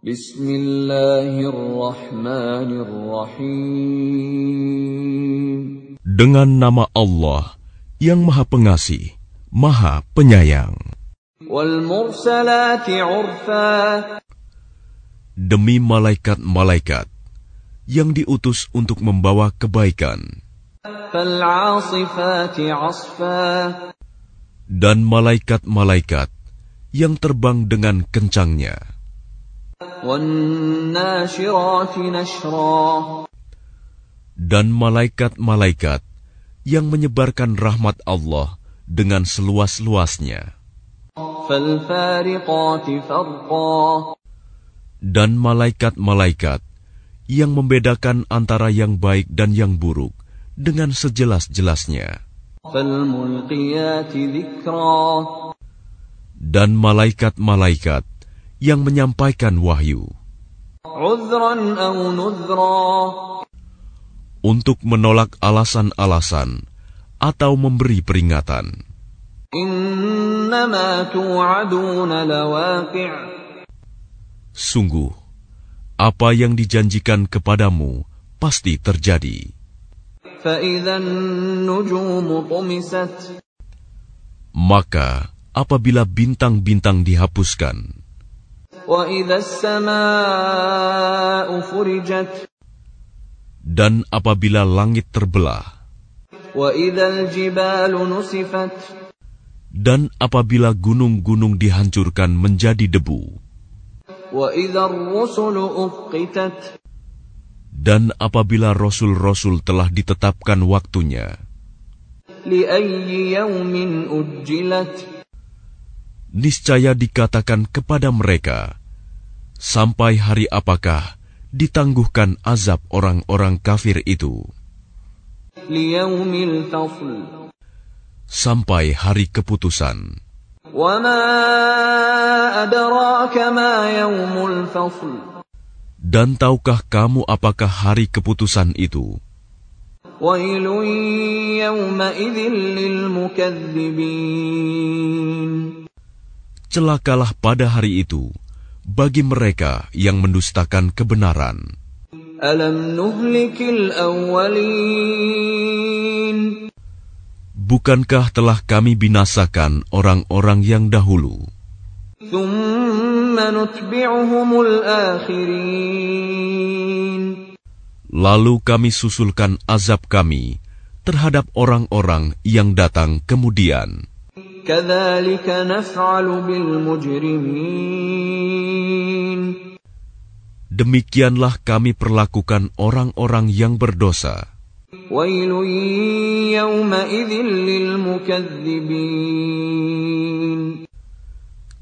Bismillahirrahmanirrahim. Dengan nama Allah yang Maha Pengasih, Maha Penyayang. Demi malaikat-malaikat yang diutus untuk membawa kebaikan. Dan malaikat-malaikat yang terbang dengan kencangnya. Dan malaikat-malaikat yang menyebarkan rahmat Allah dengan seluas-luasnya. Dan malaikat-malaikat yang membedakan antara yang baik dan yang buruk dengan sejelas-jelasnya. Dan malaikat-malaikat yang menyampaikan wahyu untuk menolak alasan-alasan atau memberi peringatan. Sungguh, apa yang dijanjikan kepadamu pasti terjadi. Maka, apabila bintang-bintang dihapuskan, dan apabila langit terbelah, dan apabila gunung-gunung dihancurkan menjadi debu, dan apabila rasul-rasul telah ditetapkan waktunya, niscaya dikatakan kepada mereka, sampai hari apakah ditangguhkan azab orang-orang kafir itu? Sampai hari keputusan. Dan tahukah kamu apakah hari keputusan itu? Celakalah pada hari itu bagi mereka yang mendustakan kebenaran. Alam nuhlikil awwalin. Bukankah telah kami binasakan orang-orang yang dahulu? Lalu kami susulkan azab kami terhadap orang-orang yang datang kemudian. Demikianlah kami perlakukan orang-orang yang berdosa.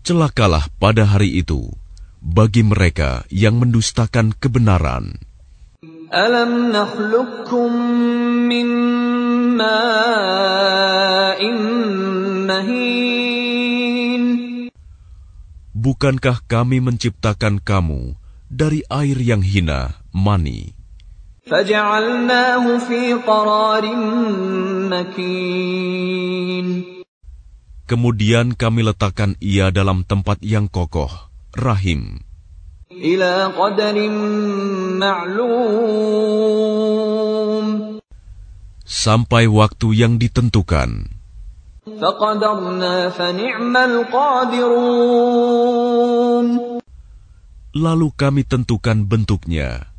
Celakalah pada hari itu bagi mereka yang mendustakan kebenaran. Alam nakhluqukum min Bukankah kami menciptakan kamu dari air yang hina, mani? Kemudian kami letakkan ia dalam tempat yang kokoh, rahim. Sampai waktu yang ditentukan. Lalu kami tentukan bentuknya,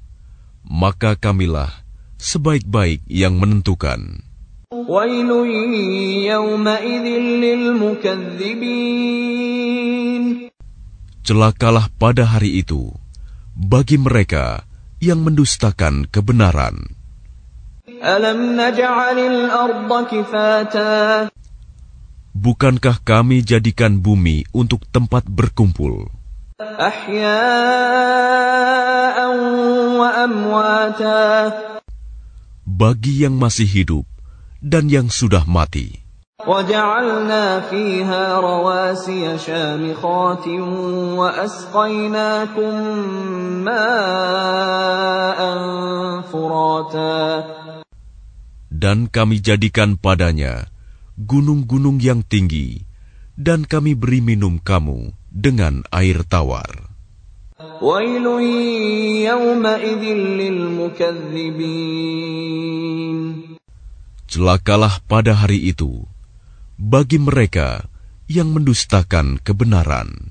maka kamilah sebaik-baik yang menentukan. Celakalah pada hari itu bagi mereka yang mendustakan kebenaran. Alam naj'alil arda kifata Bukankah kami jadikan bumi untuk tempat berkumpul? Bagi yang masih hidup dan yang sudah mati. Dan kami jadikan padanya gunung-gunung yang tinggi, dan kami beri minum kamu dengan air tawar. Celakalah pada hari itu bagi mereka yang mendustakan kebenaran.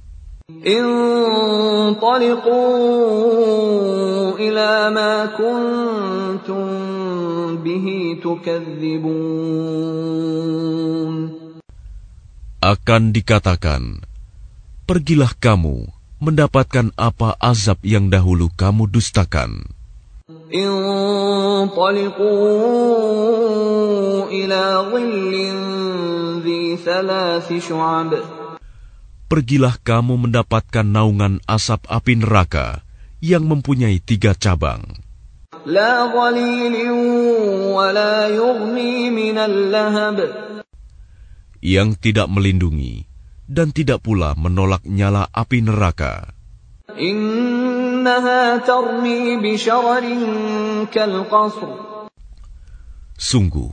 Akan dikatakan, pergilah kamu mendapatkan apa azab yang dahulu kamu dustakan. Pergilah kamu mendapatkan naungan asap api neraka yang mempunyai tiga cabang. Yang tidak melindungi, dan tidak pula menolak nyala api neraka. Sungguh,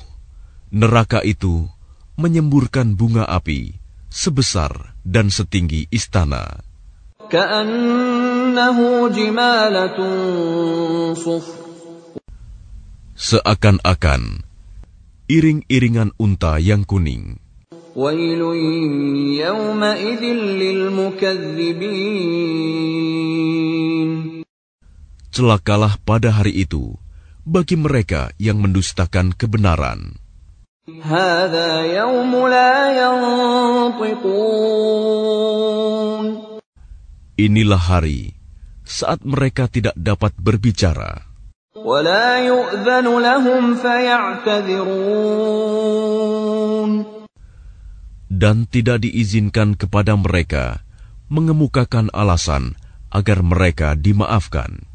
neraka itu menyemburkan bunga api sebesar dan setinggi istana. Seakan-akan iring-iringan unta yang kuning. ويل يومئذ للمكذبين Celakalah pada hari itu bagi mereka yang mendustakan kebenaran. هذا يوم لا ينطقون Inilah hari saat mereka tidak dapat berbicara. ولا يؤذن لهم فيعتذرون dan tidak diizinkan kepada mereka mengemukakan alasan agar mereka dimaafkan.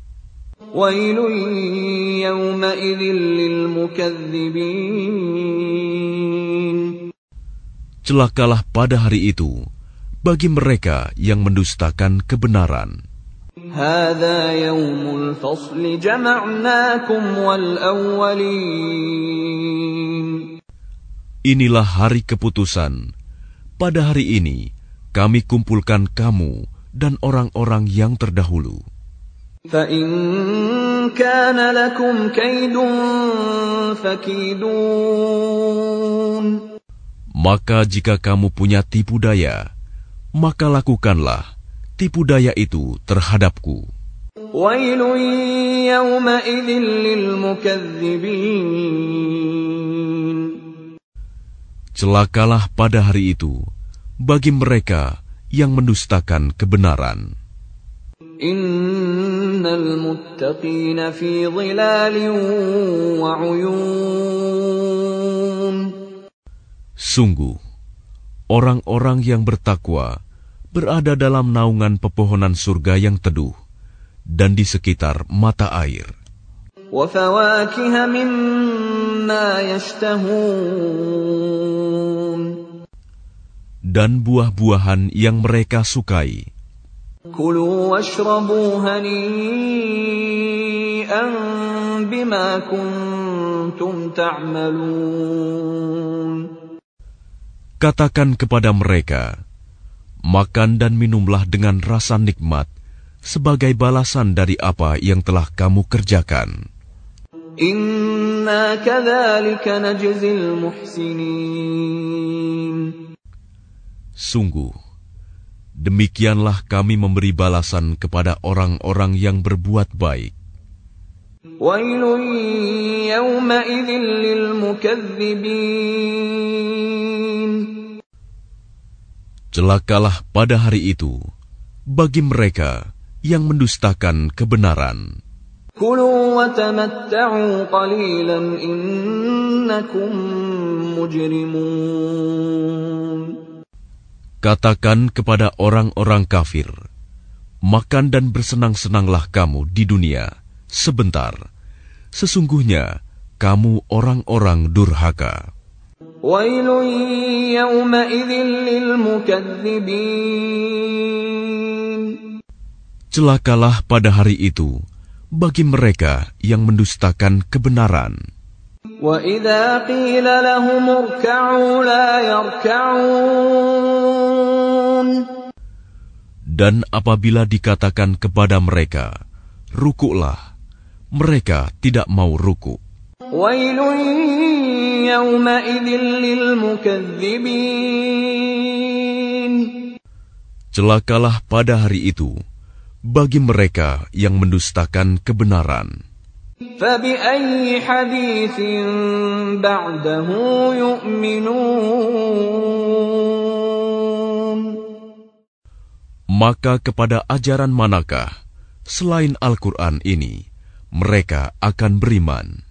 Celakalah pada hari itu bagi mereka yang mendustakan kebenaran. Inilah hari keputusan Pada hari ini kami kumpulkan kamu dan orang-orang yang terdahulu. فإن كان لكم كيد فكيدون Maka jika kamu punya tipu daya, maka lakukanlah tipu daya itu terhadapku. ويل يومئذ للمكذبين Celakalah pada hari itu bagi mereka yang mendustakan kebenaran. Sungguh, orang-orang yang bertakwa berada dalam naungan pepohonan surga yang teduh dan di sekitar mata air وفواكه مما يشتهون dan buah-buahan yang mereka sukai. كلوا واشربوا هنيئا بما كنتم تعملون Katakan kepada mereka, makan dan minumlah dengan rasa nikmat sebagai balasan dari apa yang telah kamu kerjakan. Sungguh, demikianlah kami memberi balasan kepada orang-orang yang berbuat baik. Celakalah pada hari itu bagi mereka yang mendustakan kebenaran. Kulu wa tamatta'u qalilan innakum mujrimun. Katakan kepada orang-orang kafir, makan dan bersenang-senanglah kamu di dunia sebentar. Sesungguhnya kamu orang-orang durhaka. Celakalah pada hari itu bagi mereka yang mendustakan kebenaran. وإذا قيل لهم اركعوا لا يركعون Dan apabila dikatakan kepada mereka, "Rukuklah," mereka tidak mau rukuk. ويل يومئذ للمكذبين Celakalah pada hari itu bagi mereka yang mendustakan kebenaran. Maka kepada ajaran manakah selain Al-Quran ini mereka akan beriman?